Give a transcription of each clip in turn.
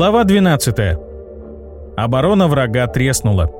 Глава 12. Оборона врага треснула.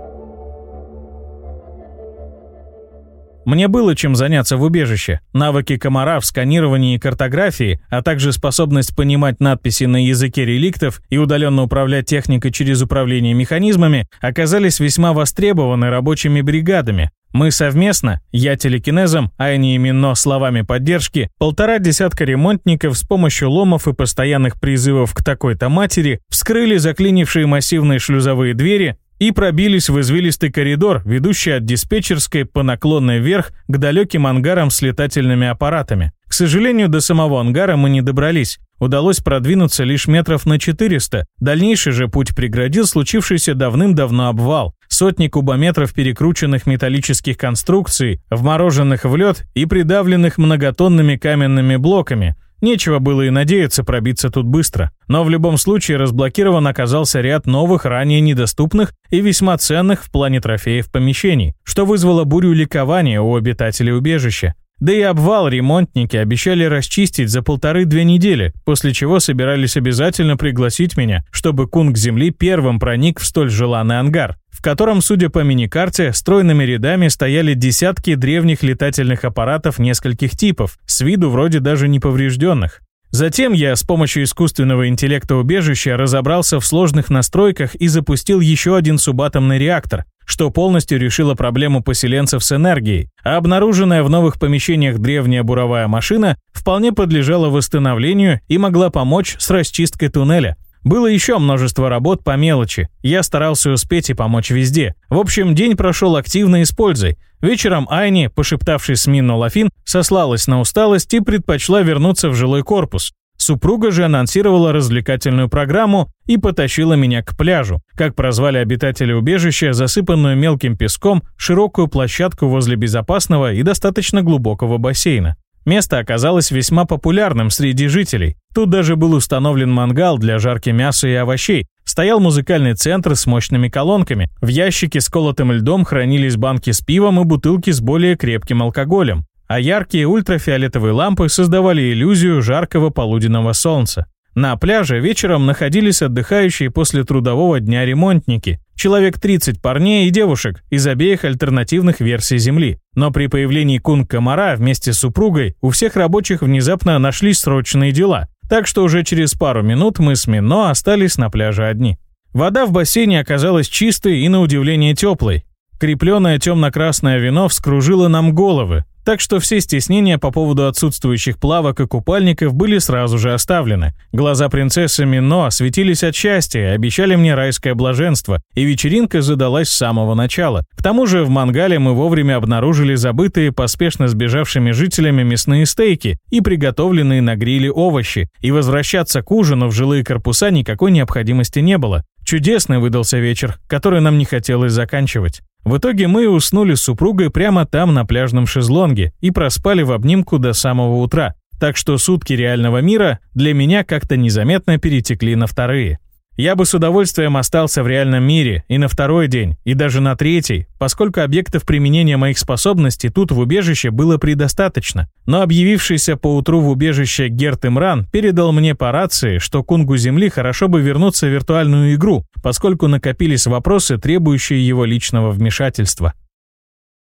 Мне было чем заняться в убежище. Навыки комара в сканировании и картографии, а также способность понимать надписи на языке реликтов и удаленно управлять техникой через управление механизмами оказались весьма востребованы рабочими бригадами. Мы совместно, я телекинезом, а не именно словами поддержки, полтора десятка ремонтников с помощью ломов и постоянных призывов к такой-то матери вскрыли заклинившие массивные шлюзовые двери и пробились в извилистый коридор, ведущий от диспетчерской по наклонной вверх к далеким ангарам с летательными аппаратами. К сожалению, до самого ангара мы не добрались. Удалось продвинуться лишь метров на 400. Дальнейший же путь преградил случившийся давным-давно обвал. Сотни кубометров перекрученных металлических конструкций, вмороженных в лед и придавленных многотонными каменными блоками – Нечего было и надеяться пробиться тут быстро. Но в любом случае разблокирован оказался ряд новых, ранее недоступных и весьма ценных в плане трофеев помещений, что вызвало бурю ликования у обитателей убежища. Да и обвал ремонтники обещали расчистить за полторы-две недели, после чего собирались обязательно пригласить меня, чтобы кунг земли первым проник в столь желанный ангар, в котором, судя по миникарте, стройными рядами стояли десятки древних летательных аппаратов нескольких типов, с виду вроде даже неповрежденных. Затем я с помощью искусственного интеллекта убежища разобрался в сложных настройках и запустил еще один субатомный реактор, что полностью решило проблему поселенцев с энергией, а обнаруженная в новых помещениях древняя буровая машина вполне подлежала восстановлению и могла помочь с расчисткой туннеля. Было еще множество работ по мелочи. Я старался успеть и помочь везде. В общем, день прошел активно и с пользой. Вечером Айни, пошептавшись с Минно Лафин, сослалась на усталость и предпочла вернуться в жилой корпус. Супруга же анонсировала развлекательную программу и потащила меня к пляжу, как прозвали обитатели убежища, засыпанную мелким песком, широкую площадку возле безопасного и достаточно глубокого бассейна. Место оказалось весьма популярным среди жителей. Тут даже был установлен мангал для жарки мяса и овощей, стоял музыкальный центр с мощными колонками, в ящике с колотым льдом хранились банки с пивом и бутылки с более крепким алкоголем а яркие ультрафиолетовые лампы создавали иллюзию жаркого полуденного солнца. На пляже вечером находились отдыхающие после трудового дня ремонтники, человек 30 парней и девушек из обеих альтернативных версий Земли. Но при появлении кунг-комара вместе с супругой у всех рабочих внезапно нашлись срочные дела, так что уже через пару минут мы с Мино остались на пляже одни. Вода в бассейне оказалась чистой и на удивление теплой. Крепленное темно-красное вино вскружило нам головы, так что все стеснения по поводу отсутствующих плавок и купальников были сразу же оставлены. Глаза принцессы Мино светились от счастья, обещали мне райское блаженство, и вечеринка задалась с самого начала. К тому же в мангале мы вовремя обнаружили забытые поспешно сбежавшими жителями мясные стейки и приготовленные на гриле овощи, и возвращаться к ужину в жилые корпуса никакой необходимости не было. Чудесный выдался вечер, который нам не хотелось заканчивать. В итоге мы уснули с супругой прямо там на пляжном шезлонге и проспали в обнимку до самого утра, так что сутки реального мира для меня как-то незаметно перетекли на вторые. Я бы с удовольствием остался в реальном мире и на второй день, и даже на третий, поскольку объектов применения моих способностей тут в убежище было предостаточно. Но объявившийся поутру в убежище Герт Имран передал мне по рации, что кунгу Земли хорошо бы вернуться в виртуальную игру, поскольку накопились вопросы, требующие его личного вмешательства.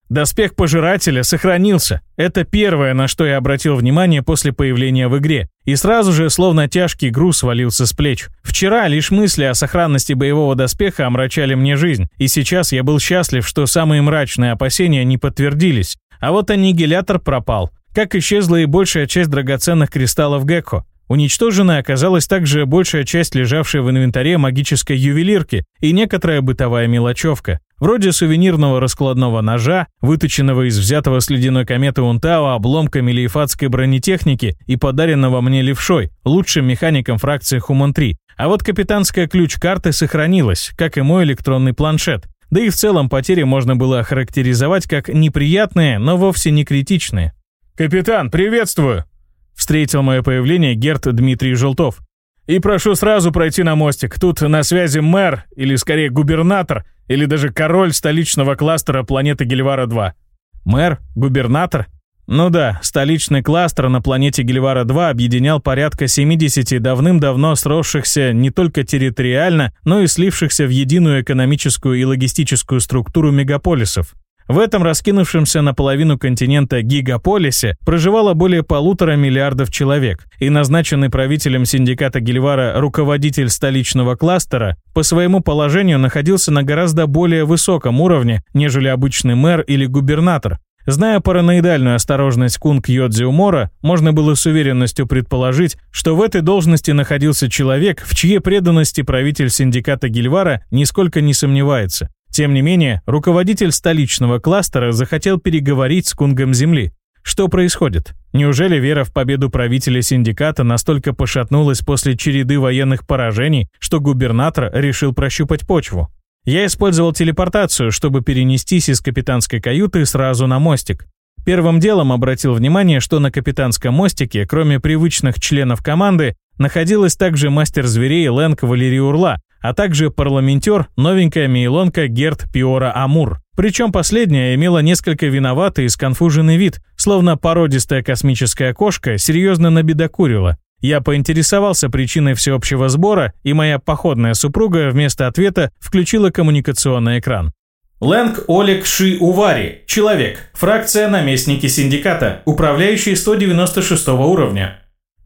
Доспех Пожирателя сохранился. Это первое, на что я обратил внимание после появления в игре. И сразу же, словно тяжкий груз, свалился с плеч. Вчера лишь мысли о сохранности боевого доспеха омрачали мне жизнь. И сейчас я был счастлив, что самые мрачные опасения не подтвердились. А вот аннигилятор пропал. Как исчезла и большая часть драгоценных кристаллов Гекко. Уничтоженной оказалась также большая часть лежавшей в инвентаре магической ювелирки и некоторая бытовая мелочевка, вроде сувенирного раскладного ножа, выточенного из взятого с ледяной кометы Унтао обломка мелиефатской бронетехники и подаренного мне левшой, лучшим механиком фракции Хуман-3. А вот капитанская ключ-карты сохранилась, как и мой электронный планшет. Да и в целом потери можно было охарактеризовать как неприятные, но вовсе не критичные. «Капитан, приветствую!» Встретил мое появление Герт Дмитрий Желтов. «И прошу сразу пройти на мостик. Тут на связи мэр, или скорее губернатор, или даже король столичного кластера планеты Гельвара-2». «Мэр? Губернатор?» Ну да, столичный кластер на планете Гельвара-2 объединял порядка 70 давным-давно сросшихся не только территориально, но и слившихся в единую экономическую и логистическую структуру мегаполисов. В этом раскинувшемся наполовину континента гигаполисе проживало более полутора миллиардов человек, и назначенный правителем синдиката Гильвара руководитель столичного кластера по своему положению находился на гораздо более высоком уровне, нежели обычный мэр или губернатор, Зная параноидальную осторожность Кунг Йодзи Умора, можно было с уверенностью предположить, что в этой должности находился человек, в чьей преданности правитель синдиката Гильвара нисколько не сомневается. Тем не менее, руководитель столичного кластера захотел переговорить с Кунгом Земли. Что происходит? Неужели вера в победу правителя синдиката настолько пошатнулась после череды военных поражений, что губернатор решил прощупать почву? Я использовал телепортацию, чтобы перенестись из капитанской каюты сразу на мостик. Первым делом обратил внимание, что на капитанском мостике, кроме привычных членов команды, находилась также мастер зверей Лэнг Валерий Урла, а также парламентер, новенькая мейлонка Герт Пиора Амур. Причем последняя имела несколько виноватый и сконфуженный вид, словно породистая космическая кошка серьезно набедокурила. Я поинтересовался причиной всеобщего сбора, и моя походная супруга вместо ответа включила коммуникационный экран. Лэнг Олег Ши Увари, человек, фракция наместники синдиката, управляющий 196 уровня.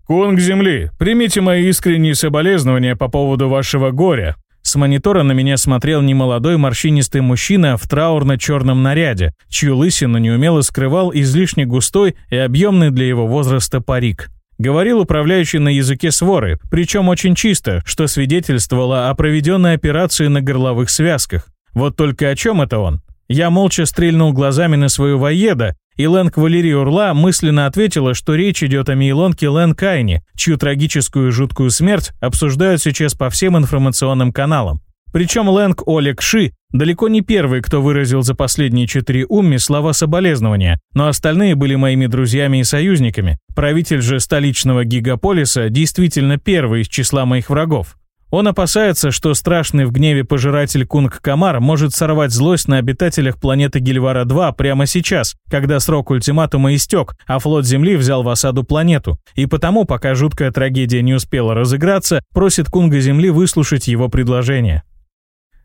«Кунг Земли, примите мои искренние соболезнования по поводу вашего горя». С монитора на меня смотрел немолодой морщинистый мужчина в траурно-черном наряде, чью лысину неумело скрывал излишне густой и объемный для его возраста парик. Говорил управляющий на языке своры, причем очень чисто, что свидетельствовало о проведенной операции на горловых связках. Вот только о чем это он? Я молча стрельнул глазами на свою воеда, и Лэнг Валерий Урла мысленно ответила, что речь идет о Мейлонке Лэн Кайне, чью трагическую и жуткую смерть обсуждают сейчас по всем информационным каналам. Причем Лэнг Олег Ши далеко не первый, кто выразил за последние четыре умми слова соболезнования, но остальные были моими друзьями и союзниками. Правитель же столичного гигаполиса действительно первый из числа моих врагов. Он опасается, что страшный в гневе пожиратель Кунг-Камар может сорвать злость на обитателях планеты Гильвара-2 прямо сейчас, когда срок ультиматума истек, а флот Земли взял в осаду планету. И потому, пока жуткая трагедия не успела разыграться, просит Кунга Земли выслушать его предложение.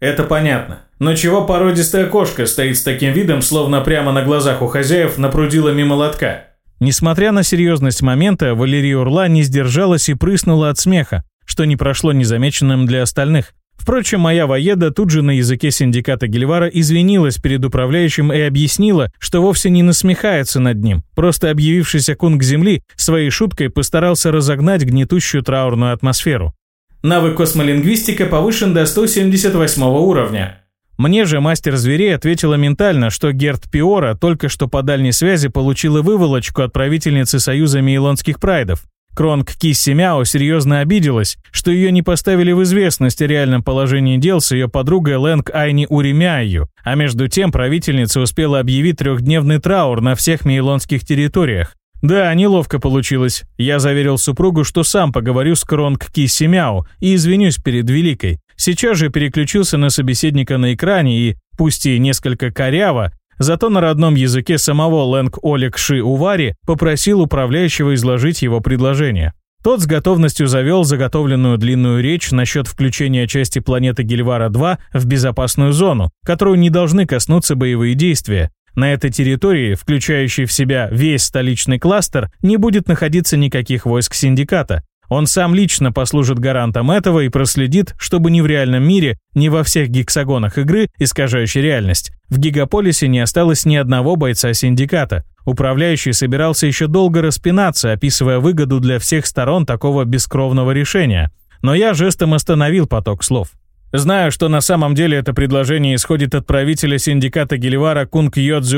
Это понятно. Но чего породистая кошка стоит с таким видом, словно прямо на глазах у хозяев напрудила мимо лотка? Несмотря на серьезность момента, Валерия Урла не сдержалась и прыснула от смеха, что не прошло незамеченным для остальных. Впрочем, моя воеда тут же на языке синдиката Гельвара извинилась перед управляющим и объяснила, что вовсе не насмехается над ним, просто объявившийся кунг земли своей шуткой постарался разогнать гнетущую траурную атмосферу. Навык космолингвистика повышен до 178 уровня. Мне же мастер зверей ответила ментально, что Герт Пиора только что по дальней связи получила выволочку от правительницы Союза Мейлонских Прайдов. Кронг Кисси Мяо серьезно обиделась, что ее не поставили в известность о реальном положении дел с ее подругой Лэнг Айни Уримяю, а между тем правительница успела объявить трехдневный траур на всех мейлонских территориях. Да, неловко получилось. Я заверил супругу, что сам поговорю с Кронг Кисси Мяо и извинюсь перед Великой. Сейчас же переключился на собеседника на экране и, пусть и несколько коряво, зато на родном языке самого Лэнг Олег Ши Увари попросил управляющего изложить его предложение. Тот с готовностью завел заготовленную длинную речь насчет включения части планеты Гельвара-2 в безопасную зону, которую не должны коснуться боевые действия. На этой территории, включающей в себя весь столичный кластер, не будет находиться никаких войск синдиката. Он сам лично послужит гарантом этого и проследит, чтобы ни в реальном мире, ни во всех гексагонах игры, искажающей реальность, в гигаполисе не осталось ни одного бойца синдиката. Управляющий собирался еще долго распинаться, описывая выгоду для всех сторон такого бескровного решения. Но я жестом остановил поток слов. Знаю, что на самом деле это предложение исходит от правителя синдиката Гелевара Кунг Йодзи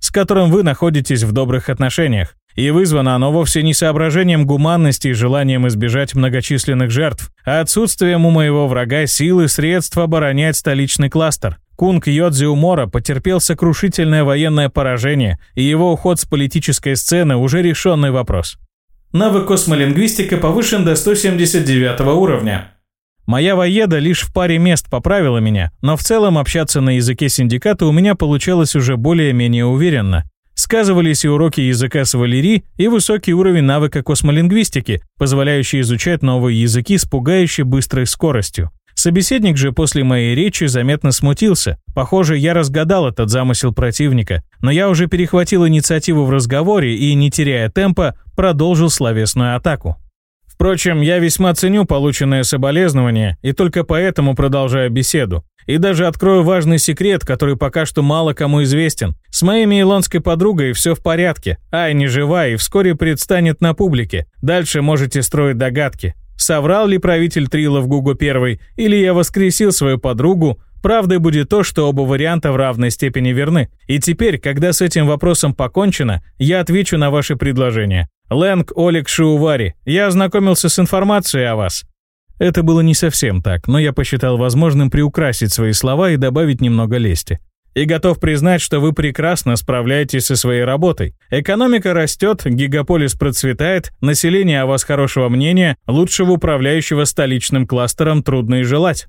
с которым вы находитесь в добрых отношениях. И вызвано оно вовсе не соображением гуманности и желанием избежать многочисленных жертв, а отсутствием у моего врага силы и средств оборонять столичный кластер. Кунг Йодзи Умора потерпел сокрушительное военное поражение, и его уход с политической сцены уже решенный вопрос. Навык космолингвистика повышен до 179 уровня. Моя воеда лишь в паре мест поправила меня, но в целом общаться на языке синдиката у меня получалось уже более-менее уверенно. Сказывались и уроки языка свалери, и высокий уровень навыка космолингвистики, позволяющий изучать новые языки с пугающе быстрой скоростью. Собеседник же после моей речи заметно смутился. Похоже, я разгадал этот замысел противника, но я уже перехватил инициативу в разговоре и, не теряя темпа, продолжил словесную атаку. Впрочем, я весьма ценю полученное соболезнование и только поэтому продолжаю беседу. И даже открою важный секрет, который пока что мало кому известен. С моей мейлонской подругой все в порядке. Ай не жива и вскоре предстанет на публике. Дальше можете строить догадки. Соврал ли правитель Трила в Гугу первый, или я воскресил свою подругу, Правдой будет то, что оба варианта в равной степени верны. И теперь, когда с этим вопросом покончено, я отвечу на ваши предложения. Лэнг Олег Шиувари, я ознакомился с информацией о вас. Это было не совсем так, но я посчитал возможным приукрасить свои слова и добавить немного лести. И готов признать, что вы прекрасно справляетесь со своей работой. Экономика растет, гигаполис процветает, население о вас хорошего мнения, лучшего управляющего столичным кластером трудно и желать.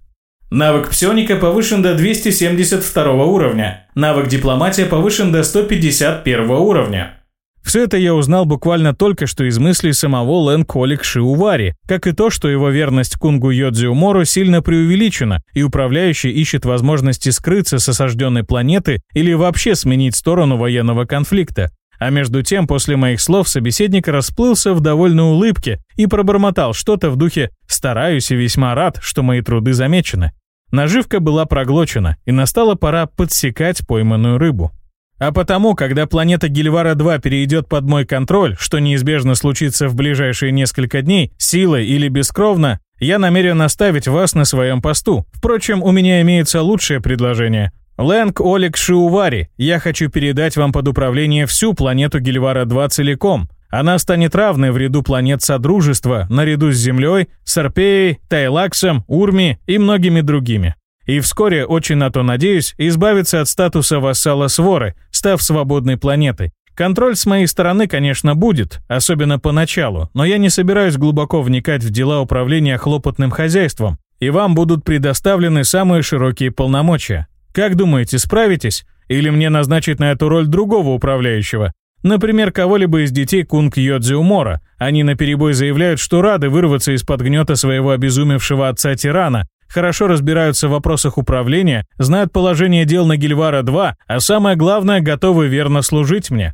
Навык псионика повышен до 272 уровня. Навык дипломатия повышен до 151 уровня. Все это я узнал буквально только что из мыслей самого Лэн Колик Шиувари, как и то, что его верность Кунгу Йодзиу Мору сильно преувеличена, и управляющий ищет возможности скрыться с осажденной планеты или вообще сменить сторону военного конфликта. А между тем, после моих слов собеседник расплылся в довольной улыбке и пробормотал что-то в духе «стараюсь и весьма рад, что мои труды замечены». Наживка была проглочена, и настала пора подсекать пойманную рыбу. А потому, когда планета Гильвара-2 перейдет под мой контроль, что неизбежно случится в ближайшие несколько дней, силой или бескровно, я намерен оставить вас на своем посту. Впрочем, у меня имеется лучшее предложение. Лэнг Олег Шиувари, я хочу передать вам под управление всю планету Гильвара-2 целиком. Она станет равной в ряду планет Содружества, наряду с Землей, Сарпеей, Тайлаксом, Урми и многими другими и вскоре, очень на то надеюсь, избавиться от статуса вассала Своры, став свободной планетой. Контроль с моей стороны, конечно, будет, особенно поначалу, но я не собираюсь глубоко вникать в дела управления хлопотным хозяйством, и вам будут предоставлены самые широкие полномочия. Как думаете, справитесь? Или мне назначить на эту роль другого управляющего? Например, кого-либо из детей Кунг Йодзи Умора. Они наперебой заявляют, что рады вырваться из-под гнета своего обезумевшего отца-тирана, хорошо разбираются в вопросах управления, знают положение дел на Гильвара-2, а самое главное, готовы верно служить мне.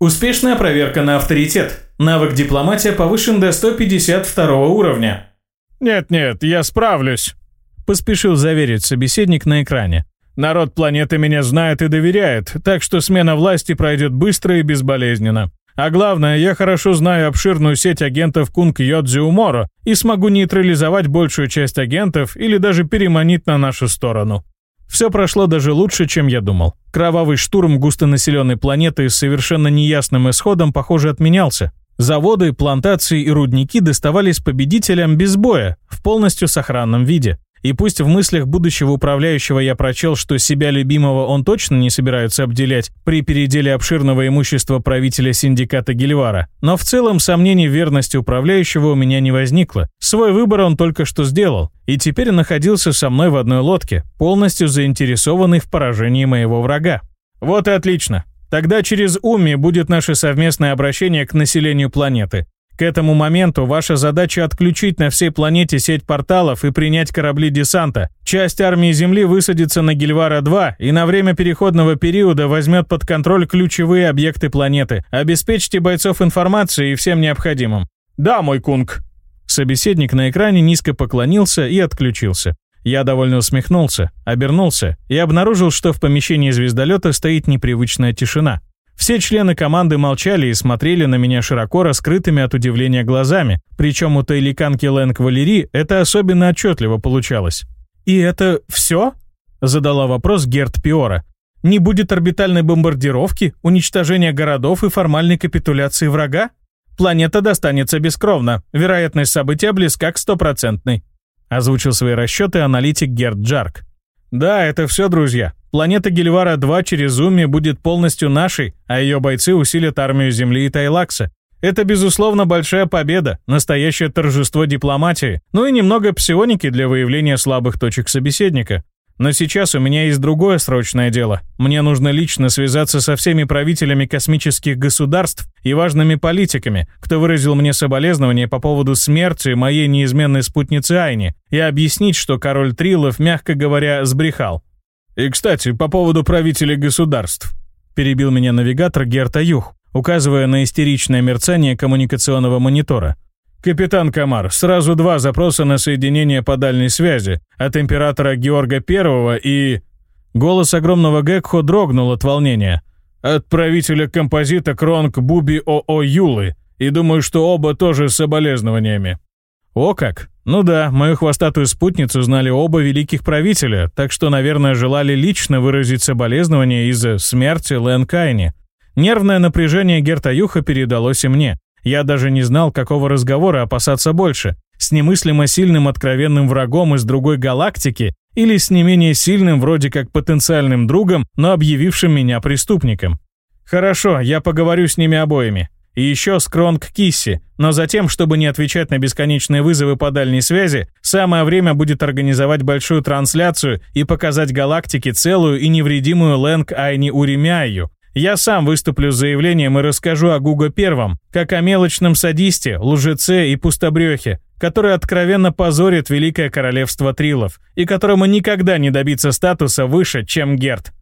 Успешная проверка на авторитет. Навык дипломатия повышен до 152 уровня. «Нет-нет, я справлюсь», — поспешил заверить собеседник на экране. «Народ планеты меня знает и доверяет, так что смена власти пройдет быстро и безболезненно. А главное, я хорошо знаю обширную сеть агентов Кунг Йодзи Уморо и смогу нейтрализовать большую часть агентов или даже переманить на нашу сторону. Все прошло даже лучше, чем я думал. Кровавый штурм густонаселенной планеты с совершенно неясным исходом, похоже, отменялся. Заводы, плантации и рудники доставались победителям без боя, в полностью сохранном виде. И пусть в мыслях будущего управляющего я прочел, что себя любимого он точно не собирается обделять при переделе обширного имущества правителя синдиката Гильвара, но в целом сомнений в верности управляющего у меня не возникло. Свой выбор он только что сделал, и теперь находился со мной в одной лодке, полностью заинтересованный в поражении моего врага. Вот и отлично. Тогда через УМИ будет наше совместное обращение к населению планеты. К этому моменту ваша задача отключить на всей планете сеть порталов и принять корабли десанта. Часть армии Земли высадится на Гильвара-2 и на время переходного периода возьмет под контроль ключевые объекты планеты. Обеспечьте бойцов информацией и всем необходимым. Да, мой кунг. Собеседник на экране низко поклонился и отключился. Я довольно усмехнулся, обернулся и обнаружил, что в помещении звездолета стоит непривычная тишина. Все члены команды молчали и смотрели на меня широко раскрытыми от удивления глазами, причем у тайликанки Лэнг Валери это особенно отчетливо получалось. «И это все?» — задала вопрос Герт Пиора. «Не будет орбитальной бомбардировки, уничтожения городов и формальной капитуляции врага? Планета достанется бескровно, вероятность события близка к стопроцентной», — озвучил свои расчеты аналитик Герт Джарк. «Да, это все, друзья. Планета Гильвара-2 через Уми будет полностью нашей, а ее бойцы усилят армию Земли и Тайлакса. Это, безусловно, большая победа, настоящее торжество дипломатии, ну и немного псионики для выявления слабых точек собеседника. Но сейчас у меня есть другое срочное дело. Мне нужно лично связаться со всеми правителями космических государств и важными политиками, кто выразил мне соболезнования по поводу смерти моей неизменной спутницы Айни, и объяснить, что король Трилов, мягко говоря, сбрехал. «И, кстати, по поводу правителей государств», — перебил меня навигатор Герта Юх, указывая на истеричное мерцание коммуникационного монитора. «Капитан Камар, сразу два запроса на соединение по дальней связи от императора Георга I и...» Голос огромного Гекхо дрогнул от волнения. «От правителя композита Кронг Буби ОО Юлы, и думаю, что оба тоже с соболезнованиями». «О как! Ну да, мою хвостатую спутницу знали оба великих правителя, так что, наверное, желали лично выразить соболезнования из-за смерти Лэн Кайни. Нервное напряжение Герта Юха передалось и мне. Я даже не знал, какого разговора опасаться больше. С немыслимо сильным откровенным врагом из другой галактики или с не менее сильным вроде как потенциальным другом, но объявившим меня преступником. Хорошо, я поговорю с ними обоими. И еще с Кронг Кисси, но затем, чтобы не отвечать на бесконечные вызовы по дальней связи, самое время будет организовать большую трансляцию и показать галактике целую и невредимую Лэнг Айни Уремяю, я сам выступлю с заявлением и расскажу о Гуго Первом, как о мелочном садисте, лжеце и пустобрехе, который откровенно позорит Великое Королевство Трилов и которому никогда не добиться статуса выше, чем Герд.